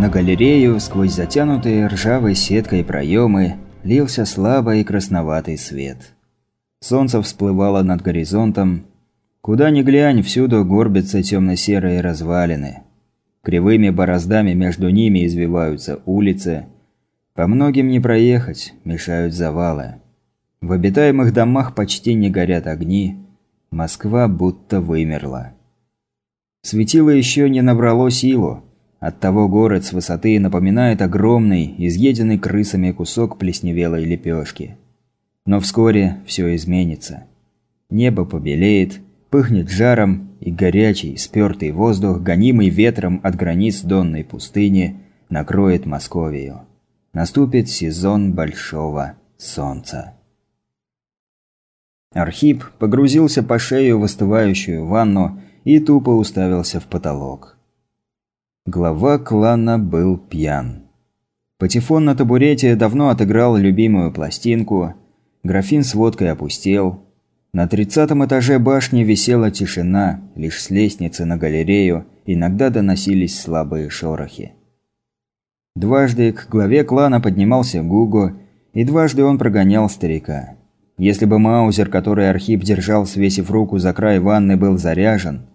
На галерею, сквозь затянутые ржавой сеткой проемы, лился слабый красноватый свет. Солнце всплывало над горизонтом. Куда ни глянь, всюду горбятся темно-серые развалины. Кривыми бороздами между ними извиваются улицы. По многим не проехать, мешают завалы. В обитаемых домах почти не горят огни. Москва будто вымерла. Светило еще не набрало силу. Оттого город с высоты напоминает огромный, изъеденный крысами кусок плесневелой лепешки. Но вскоре все изменится. Небо побелеет, пыхнет жаром, и горячий, спертый воздух, гонимый ветром от границ Донной пустыни, накроет Московию. Наступит сезон большого солнца. Архип погрузился по шею в остывающую ванну и тупо уставился в потолок. Глава клана был пьян. Патефон на табурете давно отыграл любимую пластинку, графин с водкой опустел. На тридцатом этаже башни висела тишина, лишь с лестницы на галерею иногда доносились слабые шорохи. Дважды к главе клана поднимался Гуго, и дважды он прогонял старика. Если бы маузер, который Архип держал, свесив руку за край ванны, был заряжен,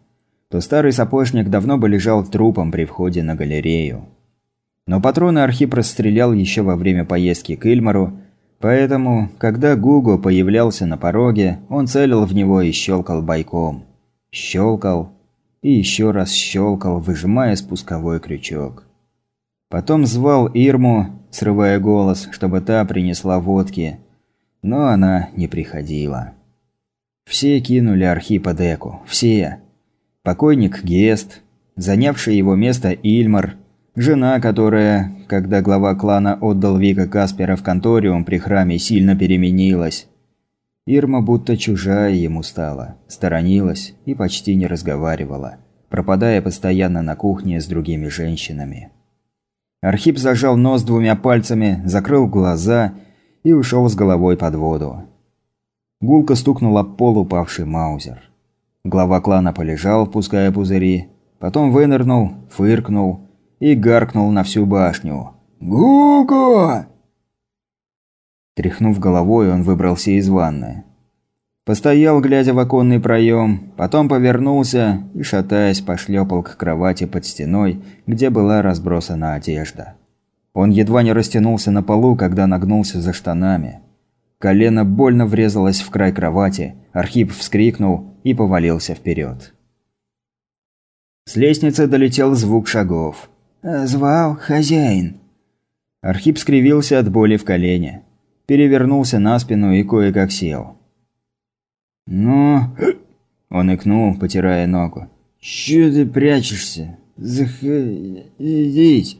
то старый сапожник давно бы лежал трупом при входе на галерею. Но патроны Архип расстрелял еще во время поездки к Ильмару, поэтому, когда Гуго появлялся на пороге, он целил в него и щелкал бойком. Щелкал и еще раз щелкал, выжимая спусковой крючок. Потом звал Ирму, срывая голос, чтобы та принесла водки – но она не приходила. Все кинули Архипа Деку. Все. Покойник Гест, занявший его место Ильмар, жена, которая, когда глава клана отдал Вика Каспера в конториум при храме, сильно переменилась. Ирма будто чужая ему стала, сторонилась и почти не разговаривала, пропадая постоянно на кухне с другими женщинами. Архип зажал нос двумя пальцами, закрыл глаза и ушел с головой под воду. Гулко стукнула пол упавший маузер. Глава клана полежал, пуская пузыри, потом вынырнул, фыркнул и гаркнул на всю башню. «Гуго!» Тряхнув головой, он выбрался из ванны. Постоял, глядя в оконный проем, потом повернулся и, шатаясь, пошлепал к кровати под стеной, где была разбросана одежда. Он едва не растянулся на полу, когда нагнулся за штанами. Колено больно врезалось в край кровати, Архип вскрикнул и повалился вперед. С лестницы долетел звук шагов. «Звал хозяин». Архип скривился от боли в колене. Перевернулся на спину и кое-как сел. «Ну...» Он икнул, потирая ногу. «Чё ты прячешься? Заходить!»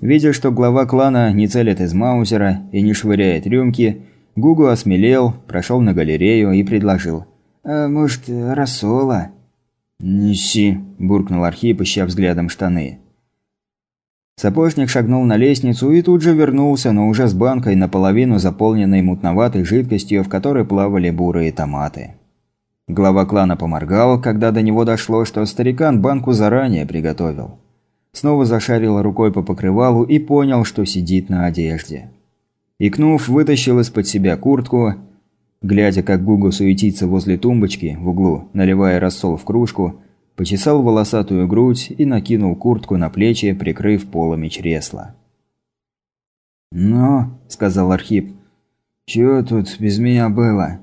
Видя, что глава клана не целит из маузера и не швыряет рюмки, Гугу осмелел, прошел на галерею и предложил. «А может, рассола?» «Неси», – буркнул Архип, ища взглядом штаны. Сапожник шагнул на лестницу и тут же вернулся, но уже с банкой, наполовину заполненной мутноватой жидкостью, в которой плавали бурые томаты. Глава клана поморгал, когда до него дошло, что старикан банку заранее приготовил. Снова зашарил рукой по покрывалу и понял, что сидит на одежде. Икнув, вытащил из-под себя куртку. Глядя, как Гугу суетится возле тумбочки в углу, наливая рассол в кружку, почесал волосатую грудь и накинул куртку на плечи, прикрыв полами чресла. «Ну», – сказал Архип, – «чё тут без меня было?»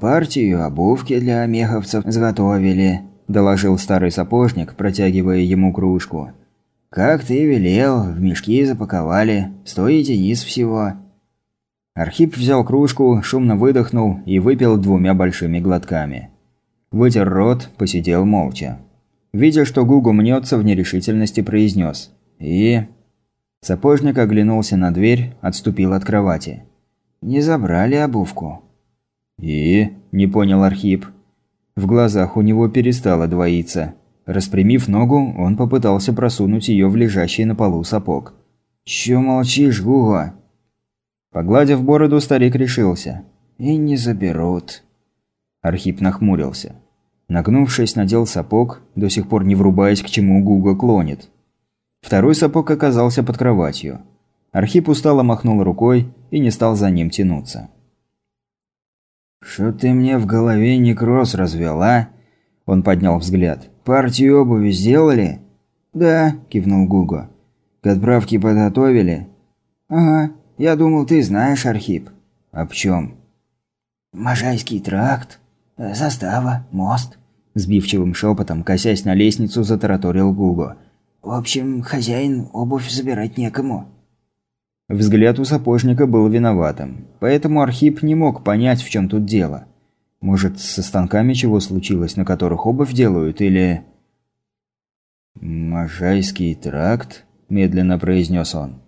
«Партию обувки для меховцев заготовили», – доложил старый сапожник, протягивая ему кружку. «Как ты велел, в мешки запаковали, сто единиц всего». Архип взял кружку, шумно выдохнул и выпил двумя большими глотками. Вытер рот, посидел молча. Видя, что Гугу мнется в нерешительности, произнес «И...» Сапожник оглянулся на дверь, отступил от кровати. «Не забрали обувку». «И...» – не понял Архип. В глазах у него перестало двоиться. Распрямив ногу, он попытался просунуть ее в лежащий на полу сапог. «Чё молчишь, Гуга?» Погладив бороду, старик решился. «И не заберут». Архип нахмурился. Нагнувшись, надел сапог, до сих пор не врубаясь, к чему Гуга клонит. Второй сапог оказался под кроватью. Архип устало махнул рукой и не стал за ним тянуться. «Что ты мне в голове некроз развел, а?» Он поднял взгляд. «Партию обуви сделали?» «Да», – кивнул Гуго. «К отправке подготовили?» «Ага. Я думал, ты знаешь, Архип». «Об чем?» «Можайский тракт. Застава. Мост». Сбивчивым шепотом, косясь на лестницу, затараторил Гуго. «В общем, хозяин обувь забирать некому». Взгляд у сапожника был виноватым, поэтому Архип не мог понять, в чем тут дело. Может, со станками чего случилось, на которых обувь делают, или... «Можайский тракт?» – медленно произнес он.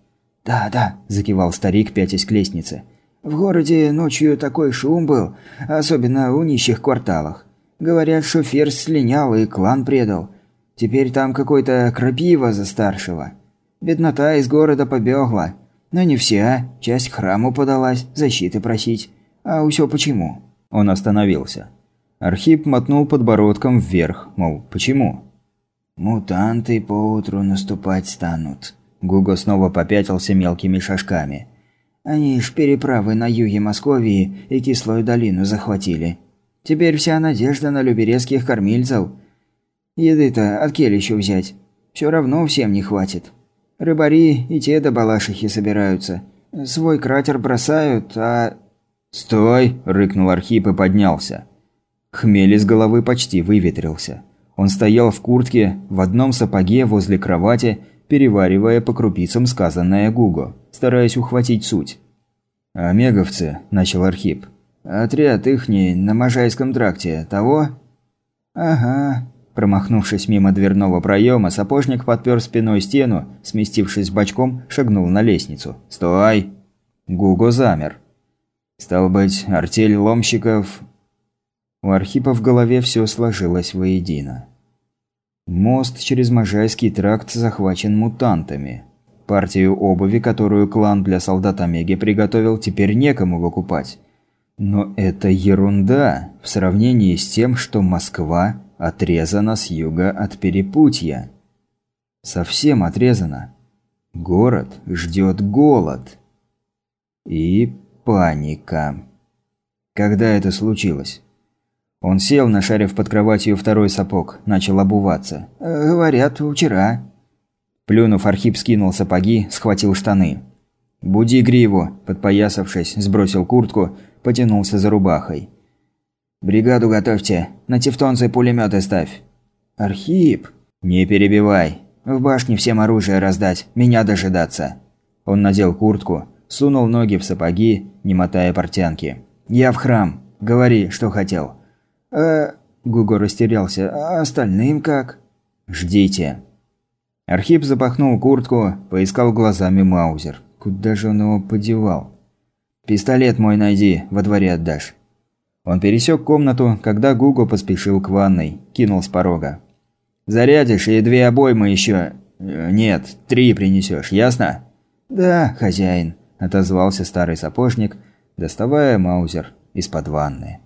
«Да, да», – закивал старик, пятясь к лестнице. «В городе ночью такой шум был, особенно у нищих кварталах. Говорят, шофер слинял и клан предал. Теперь там какой-то крапива за старшего. Беднота из города побегла. Но не вся, часть храму подалась, защиты просить. А усё почему?» Он остановился. Архип мотнул подбородком вверх, мол, почему? «Мутанты поутру наступать станут». Гуго снова попятился мелкими шажками. «Они ж переправы на юге Московии и Кислую долину захватили. Теперь вся надежда на люберецких кормильцев. Еды-то от келищу взять. Все равно всем не хватит. Рыбари и те до балашихи собираются. Свой кратер бросают, а «Стой!» – рыкнул Архип и поднялся. Хмель из головы почти выветрился. Он стоял в куртке, в одном сапоге возле кровати, переваривая по крупицам сказанное Гуго, стараясь ухватить суть. «Омеговцы», – начал Архип. «Отряд ихний на Можайском тракте. Того?» «Ага». Промахнувшись мимо дверного проема, сапожник подпер спиной стену, сместившись бочком, шагнул на лестницу. «Стой!» Гуго замер. Стал быть, артель ломщиков... У Архипа в голове все сложилось воедино. Мост через Можайский тракт захвачен мутантами. Партию обуви, которую клан для солдат Омеги приготовил, теперь некому выкупать. Но это ерунда в сравнении с тем, что Москва отрезана с юга от перепутья. Совсем отрезана. Город ждет голод. И Паника. Когда это случилось? Он сел, нашарив под кроватью второй сапог, начал обуваться. «Э, «Говорят, вчера». Плюнув, Архип скинул сапоги, схватил штаны. «Буди гриву», подпоясавшись, сбросил куртку, потянулся за рубахой. «Бригаду готовьте, на тевтонцы пулеметы ставь». «Архип!» «Не перебивай. В башне всем оружие раздать, меня дожидаться». Он надел куртку, Сунул ноги в сапоги, не мотая портянки. «Я в храм. Говори, что хотел». «Э...» Гуго растерялся. «А остальным как?» «Ждите». Архип запахнул куртку, поискал глазами Маузер. Куда же он его подевал? «Пистолет мой найди, во дворе отдашь». Он пересек комнату, когда Гуго поспешил к ванной, кинул с порога. «Зарядишь и две обоймы еще... Э, нет, три принесешь, ясно?» «Да, хозяин». – отозвался старый сапожник, доставая маузер из-под ванны.